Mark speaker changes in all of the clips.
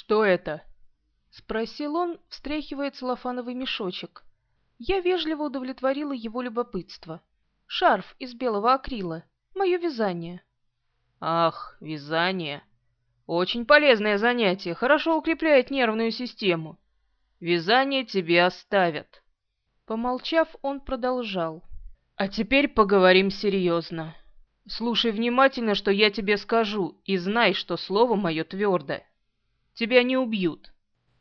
Speaker 1: «Что это?» — спросил он, встряхивая целлофановый мешочек. Я вежливо удовлетворила его любопытство. Шарф из белого акрила. Мое вязание.
Speaker 2: Ах, вязание. Очень полезное занятие, хорошо укрепляет нервную систему. Вязание тебе оставят.
Speaker 1: Помолчав, он продолжал.
Speaker 2: А теперь поговорим серьезно. Слушай внимательно, что я тебе скажу, и знай, что слово мое твердое. Тебя не убьют.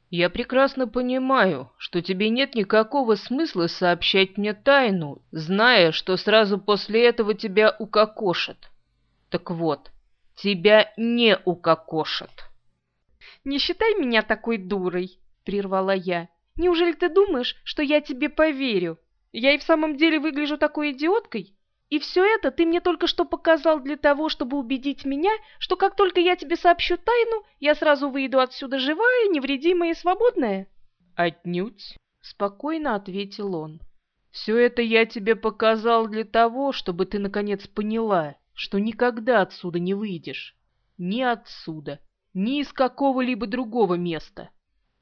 Speaker 2: Я прекрасно понимаю, что тебе нет никакого смысла сообщать мне тайну, зная, что сразу после этого тебя укокошат. Так вот, тебя не укокошат.
Speaker 1: «Не считай меня такой дурой», — прервала я. «Неужели ты думаешь, что я тебе поверю? Я и в самом деле выгляжу такой идиоткой?» И все это ты мне только что показал для того, чтобы убедить меня, что как только я тебе сообщу тайну, я сразу выйду отсюда живая, невредимая и свободная?»
Speaker 2: «Отнюдь», — спокойно ответил он. «Все это я тебе показал для того, чтобы ты наконец поняла, что никогда отсюда не выйдешь. Ни отсюда, ни из какого-либо другого места.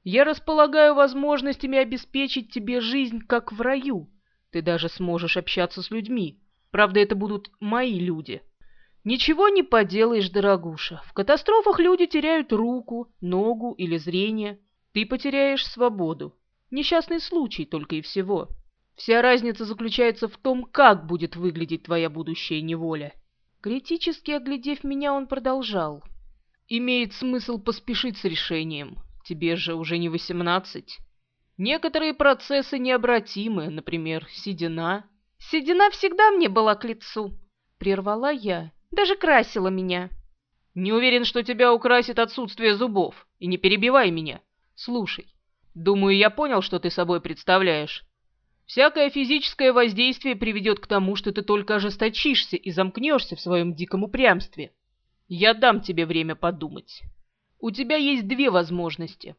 Speaker 2: Я располагаю возможностями обеспечить тебе жизнь, как в раю. Ты даже сможешь общаться с людьми, Правда, это будут мои люди. Ничего не поделаешь, дорогуша. В катастрофах люди теряют руку, ногу или зрение. Ты потеряешь свободу. Несчастный случай только и всего. Вся разница заключается в том, как будет выглядеть твоя будущая неволя.
Speaker 1: Критически оглядев меня, он продолжал.
Speaker 2: Имеет смысл поспешить с решением. Тебе же уже не восемнадцать. Некоторые процессы необратимы, например, седина,
Speaker 1: Седина всегда мне была к лицу, — прервала я, — даже красила меня.
Speaker 2: Не уверен, что тебя украсит отсутствие зубов, и не перебивай меня. Слушай, думаю, я понял, что ты собой представляешь. Всякое физическое воздействие приведет к тому, что ты только ожесточишься и замкнешься в своем диком упрямстве. Я дам тебе время подумать. У тебя есть две возможности.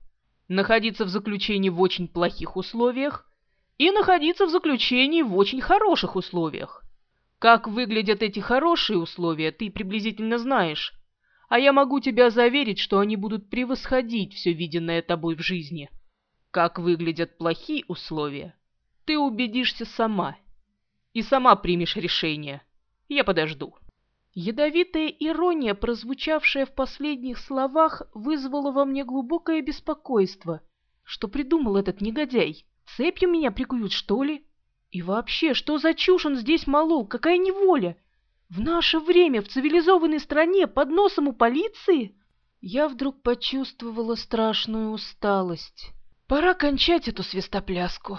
Speaker 2: Находиться в заключении в очень плохих условиях и находиться в заключении в очень хороших условиях. Как выглядят эти хорошие условия, ты приблизительно знаешь, а я могу тебя заверить, что они будут превосходить все виденное тобой в жизни. Как выглядят плохие условия, ты убедишься сама и сама примешь решение. Я подожду».
Speaker 1: Ядовитая ирония, прозвучавшая в последних словах, вызвала во мне глубокое беспокойство. Что придумал этот негодяй? Цепью меня прикуют, что ли? И вообще, что за чушь он здесь молол? Какая неволя? В наше время, в цивилизованной стране, под носом у полиции? Я вдруг почувствовала страшную усталость. Пора кончать эту свистопляску.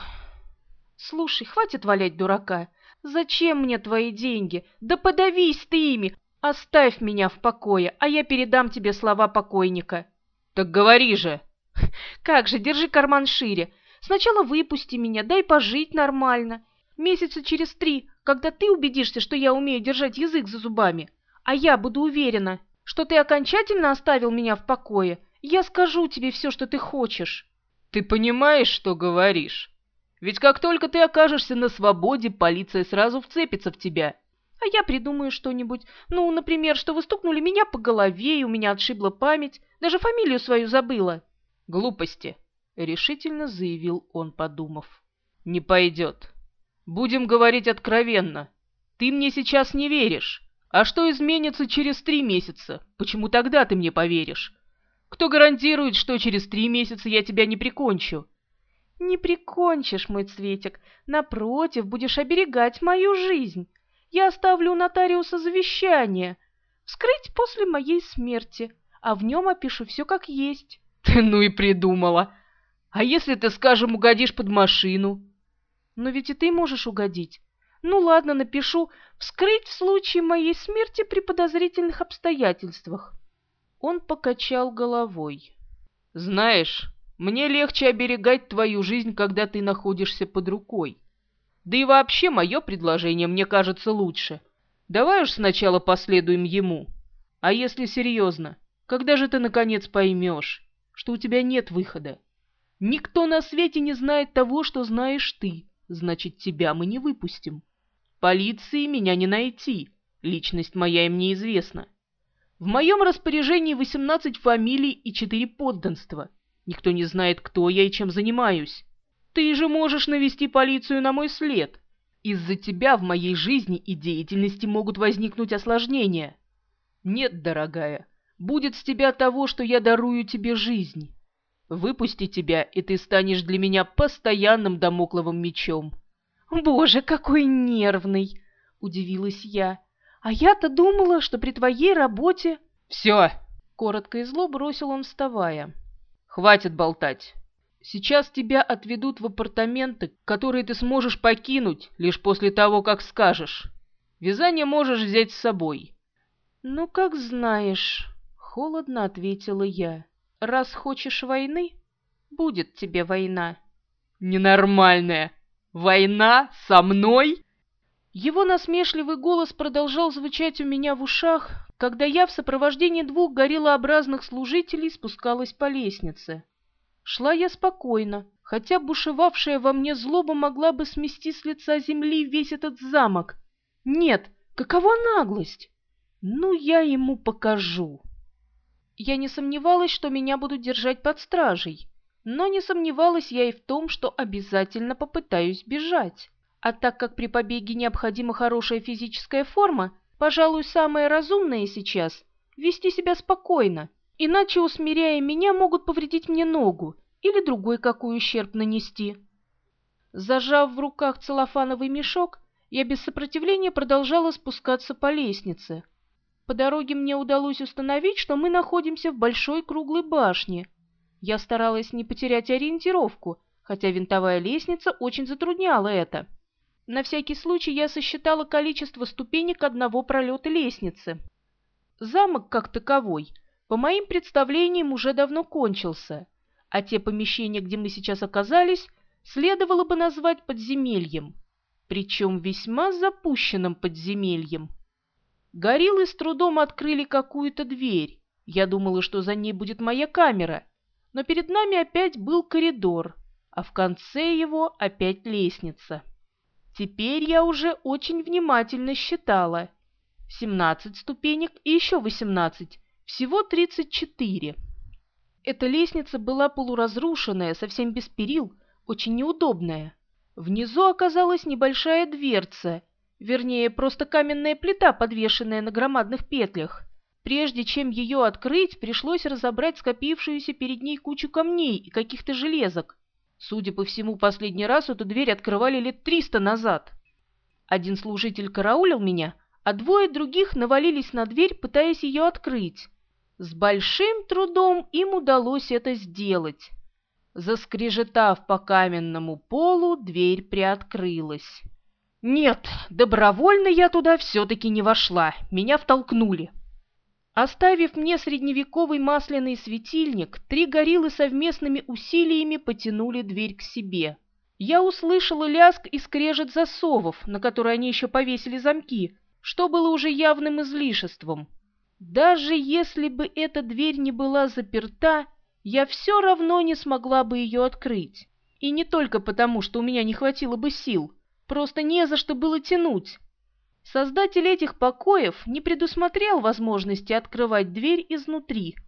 Speaker 1: Слушай, хватит валять дурака. Зачем мне твои деньги? Да подавись ты ими! Оставь меня в покое, а я передам тебе слова покойника.
Speaker 2: Так говори же!
Speaker 1: Как же, держи карман шире. Сначала выпусти меня, дай пожить нормально. Месяца через три, когда ты убедишься, что я умею держать язык за зубами, а я буду уверена, что ты окончательно оставил меня в покое, я скажу тебе все, что ты хочешь».
Speaker 2: «Ты понимаешь, что говоришь? Ведь как только ты окажешься на свободе, полиция сразу вцепится в тебя».
Speaker 1: «А я придумаю что-нибудь. Ну, например, что вы стукнули меня по голове, и у меня отшибла память. Даже фамилию свою забыла».
Speaker 2: «Глупости решительно заявил он, подумав. «Не пойдет. Будем говорить откровенно. Ты мне сейчас не веришь. А что изменится через три месяца? Почему тогда ты мне поверишь? Кто гарантирует, что через три месяца я тебя не прикончу?»
Speaker 1: «Не прикончишь, мой цветик. Напротив, будешь оберегать мою жизнь. Я оставлю у нотариуса завещание. Вскрыть после моей смерти, а в нем опишу все как есть».
Speaker 2: «Ты ну и придумала!» А если ты, скажем, угодишь под машину?
Speaker 1: Но ведь и ты можешь угодить. Ну ладно, напишу «Вскрыть в случае моей смерти при подозрительных обстоятельствах». Он покачал головой.
Speaker 2: Знаешь, мне легче оберегать твою жизнь, когда ты находишься под рукой. Да и вообще мое предложение мне кажется лучше. Давай уж сначала последуем ему. А если серьезно, когда же ты наконец поймешь, что у тебя нет выхода? Никто на свете не знает того, что знаешь ты, значит, тебя мы не выпустим. Полиции меня не найти, личность моя им неизвестна.
Speaker 1: В моем распоряжении 18 фамилий и 4 подданства. Никто не знает, кто я и чем занимаюсь. Ты же можешь навести полицию на мой след. Из-за тебя в моей жизни и деятельности могут возникнуть осложнения. Нет, дорогая, будет с тебя того, что я дарую тебе жизнь. Выпусти тебя, и ты станешь для меня постоянным домокловым мечом. Боже, какой нервный! Удивилась я. А я-то думала, что при твоей работе...
Speaker 2: Все!
Speaker 1: Коротко и зло бросил он, вставая. Хватит болтать. Сейчас тебя отведут в апартаменты, которые ты сможешь покинуть лишь после того, как скажешь. Вязание можешь взять с собой. Ну, как знаешь, холодно ответила я. Раз хочешь войны, будет тебе война.
Speaker 2: Ненормальная. Война со мной?
Speaker 1: Его насмешливый голос продолжал звучать у меня в ушах, когда я в сопровождении двух гориллообразных служителей спускалась по лестнице. Шла я спокойно, хотя бушевавшая во мне злоба могла бы смести с лица земли весь этот замок. Нет, какова наглость! Ну, я ему покажу. Я не сомневалась, что меня будут держать под стражей, но не сомневалась я и в том, что обязательно попытаюсь бежать. А так как при побеге необходима хорошая физическая форма, пожалуй, самое разумное сейчас — вести себя спокойно, иначе, усмиряя меня, могут повредить мне ногу или другой какой ущерб нанести. Зажав в руках целлофановый мешок, я без сопротивления продолжала спускаться по лестнице. По дороге мне удалось установить, что мы находимся в большой круглой башне. Я старалась не потерять ориентировку, хотя винтовая лестница очень затрудняла это. На всякий случай я сосчитала количество ступенек одного пролета лестницы. Замок, как таковой, по моим представлениям, уже давно кончился, а те помещения, где мы сейчас оказались, следовало бы назвать подземельем, причем весьма запущенным подземельем. Гориллы с трудом открыли какую-то дверь. Я думала, что за ней будет моя камера. Но перед нами опять был коридор, а в конце его опять лестница. Теперь я уже очень внимательно считала. 17 ступенек и еще 18, всего 34. Эта лестница была полуразрушенная, совсем без перил, очень неудобная. Внизу оказалась небольшая дверца, Вернее, просто каменная плита, подвешенная на громадных петлях. Прежде чем ее открыть, пришлось разобрать скопившуюся перед ней кучу камней и каких-то железок. Судя по всему, последний раз эту дверь открывали лет триста назад. Один служитель караулил меня, а двое других навалились на дверь, пытаясь ее открыть. С большим трудом им удалось это сделать. Заскрежетав по каменному полу, дверь приоткрылась. Нет, добровольно я туда все-таки не вошла, меня втолкнули. Оставив мне средневековый масляный светильник, три гориллы совместными усилиями потянули дверь к себе. Я услышала лязг и скрежет засовов, на которые они еще повесили замки, что было уже явным излишеством. Даже если бы эта дверь не была заперта, я все равно не смогла бы ее открыть. И не только потому, что у меня не хватило бы сил — Просто не за что было тянуть. Создатель этих покоев не предусмотрел возможности открывать дверь изнутри –